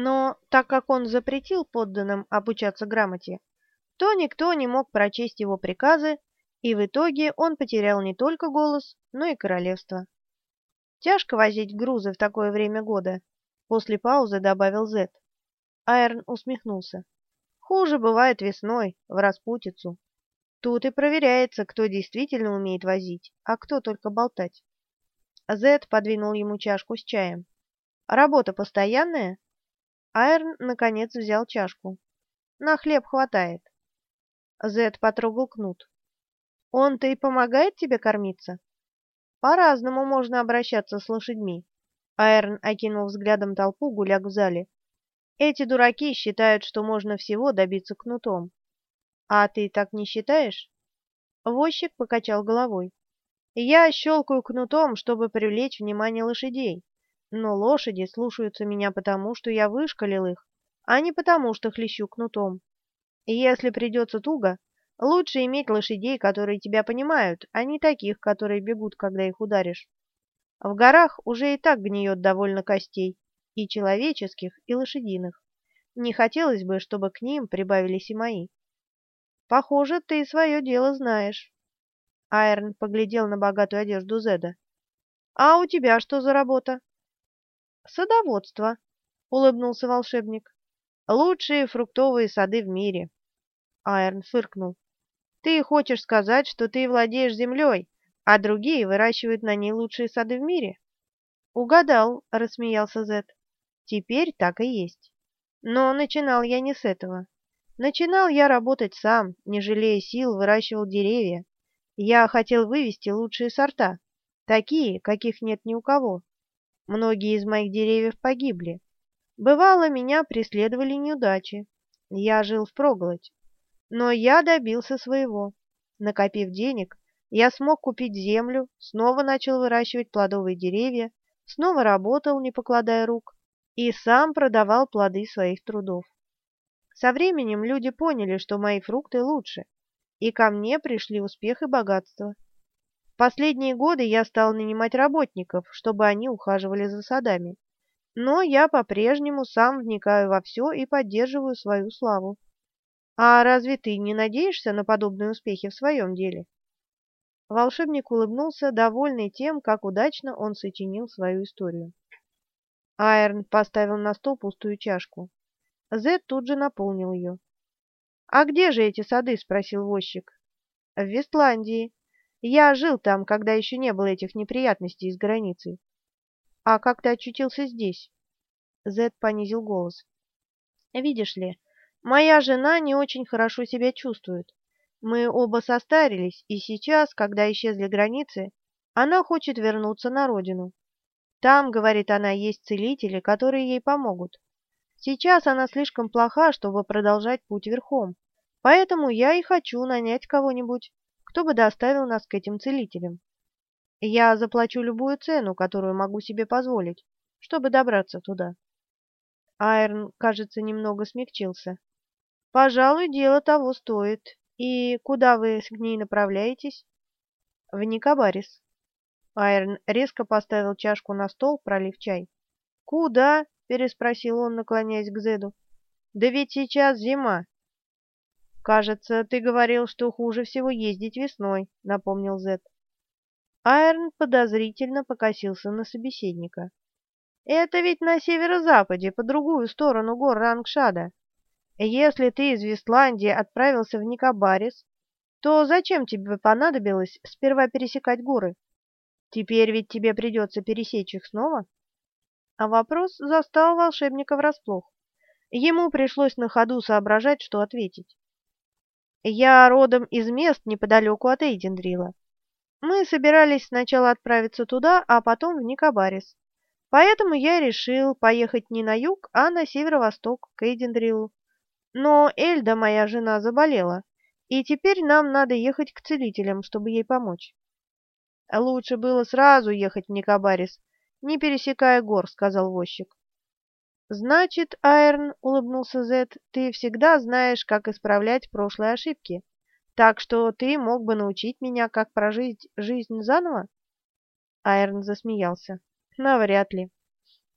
Но так как он запретил подданным обучаться грамоте, то никто не мог прочесть его приказы, и в итоге он потерял не только голос, но и королевство. Тяжко возить грузы в такое время года, после паузы добавил Зет. Айрон усмехнулся. Хуже бывает весной, в распутицу. Тут и проверяется, кто действительно умеет возить, а кто только болтать. Зет подвинул ему чашку с чаем. «Работа постоянная?» Айрон, наконец, взял чашку. «На хлеб хватает». Зет потрогал кнут. «Он-то и помогает тебе кормиться?» «По-разному можно обращаться с лошадьми». Айрон окинул взглядом толпу, гуляк в зале. «Эти дураки считают, что можно всего добиться кнутом. А ты так не считаешь?» Возчик покачал головой. «Я щелкаю кнутом, чтобы привлечь внимание лошадей, но лошади слушаются меня потому, что я вышкалил их, а не потому, что хлещу кнутом. Если придется туго, лучше иметь лошадей, которые тебя понимают, а не таких, которые бегут, когда их ударишь. В горах уже и так гниет довольно костей, и человеческих, и лошадиных. Не хотелось бы, чтобы к ним прибавились и мои. Похоже, ты свое дело знаешь. Айрон поглядел на богатую одежду Зеда. А у тебя что за работа? Садоводство, улыбнулся волшебник. Лучшие фруктовые сады в мире. Айрон фыркнул. Ты хочешь сказать, что ты владеешь землей, а другие выращивают на ней лучшие сады в мире? Угадал, рассмеялся Зед. Теперь так и есть. Но начинал я не с этого. Начинал я работать сам, не жалея сил, выращивал деревья. Я хотел вывести лучшие сорта, такие, каких нет ни у кого. Многие из моих деревьев погибли. Бывало, меня преследовали неудачи. Я жил впроголодь. Но я добился своего. Накопив денег, я смог купить землю, снова начал выращивать плодовые деревья, снова работал, не покладая рук, и сам продавал плоды своих трудов. Со временем люди поняли, что мои фрукты лучше, и ко мне пришли успех и богатство. Последние годы я стал нанимать работников, чтобы они ухаживали за садами. Но я по-прежнему сам вникаю во все и поддерживаю свою славу. А разве ты не надеешься на подобные успехи в своем деле? Волшебник улыбнулся, довольный тем, как удачно он сочинил свою историю. Айрон поставил на стол пустую чашку. Зед тут же наполнил ее. «А где же эти сады?» — спросил возчик. «В Вестландии. Я жил там, когда еще не было этих неприятностей с границей». «А как ты очутился здесь?» Зед понизил голос. «Видишь ли, моя жена не очень хорошо себя чувствует. Мы оба состарились, и сейчас, когда исчезли границы, она хочет вернуться на родину. Там, говорит она, есть целители, которые ей помогут. Сейчас она слишком плоха, чтобы продолжать путь верхом, поэтому я и хочу нанять кого-нибудь, кто бы доставил нас к этим целителям. Я заплачу любую цену, которую могу себе позволить, чтобы добраться туда. Айрон, кажется, немного смягчился. Пожалуй, дело того стоит. И куда вы к ней направляетесь? В Никобарис. Айрон резко поставил чашку на стол, пролив чай. Куда? переспросил он, наклоняясь к Зеду. Да ведь сейчас зима. Кажется, ты говорил, что хуже всего ездить весной, напомнил Зед. Айрон подозрительно покосился на собеседника. Это ведь на северо-западе, по другую сторону гор Рангшада. Если ты из Вестландии отправился в Никобарис, то зачем тебе понадобилось сперва пересекать горы? Теперь ведь тебе придется пересечь их снова. А вопрос застал волшебника врасплох. Ему пришлось на ходу соображать, что ответить. «Я родом из мест неподалеку от Эйдендрила. Мы собирались сначала отправиться туда, а потом в Никобарис. Поэтому я решил поехать не на юг, а на северо-восток, к Эйдендрилу. Но Эльда, моя жена, заболела, и теперь нам надо ехать к целителям, чтобы ей помочь. Лучше было сразу ехать в Никобарис, не пересекая гор, — сказал возчик. «Значит, Айрон, — улыбнулся Зет, — ты всегда знаешь, как исправлять прошлые ошибки, так что ты мог бы научить меня, как прожить жизнь заново?» Айрон засмеялся. «Навряд ли.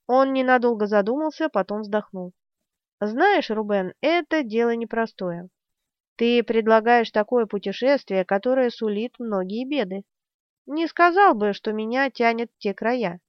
Он ненадолго задумался, потом вздохнул. «Знаешь, Рубен, это дело непростое. Ты предлагаешь такое путешествие, которое сулит многие беды. Не сказал бы, что меня тянет те края.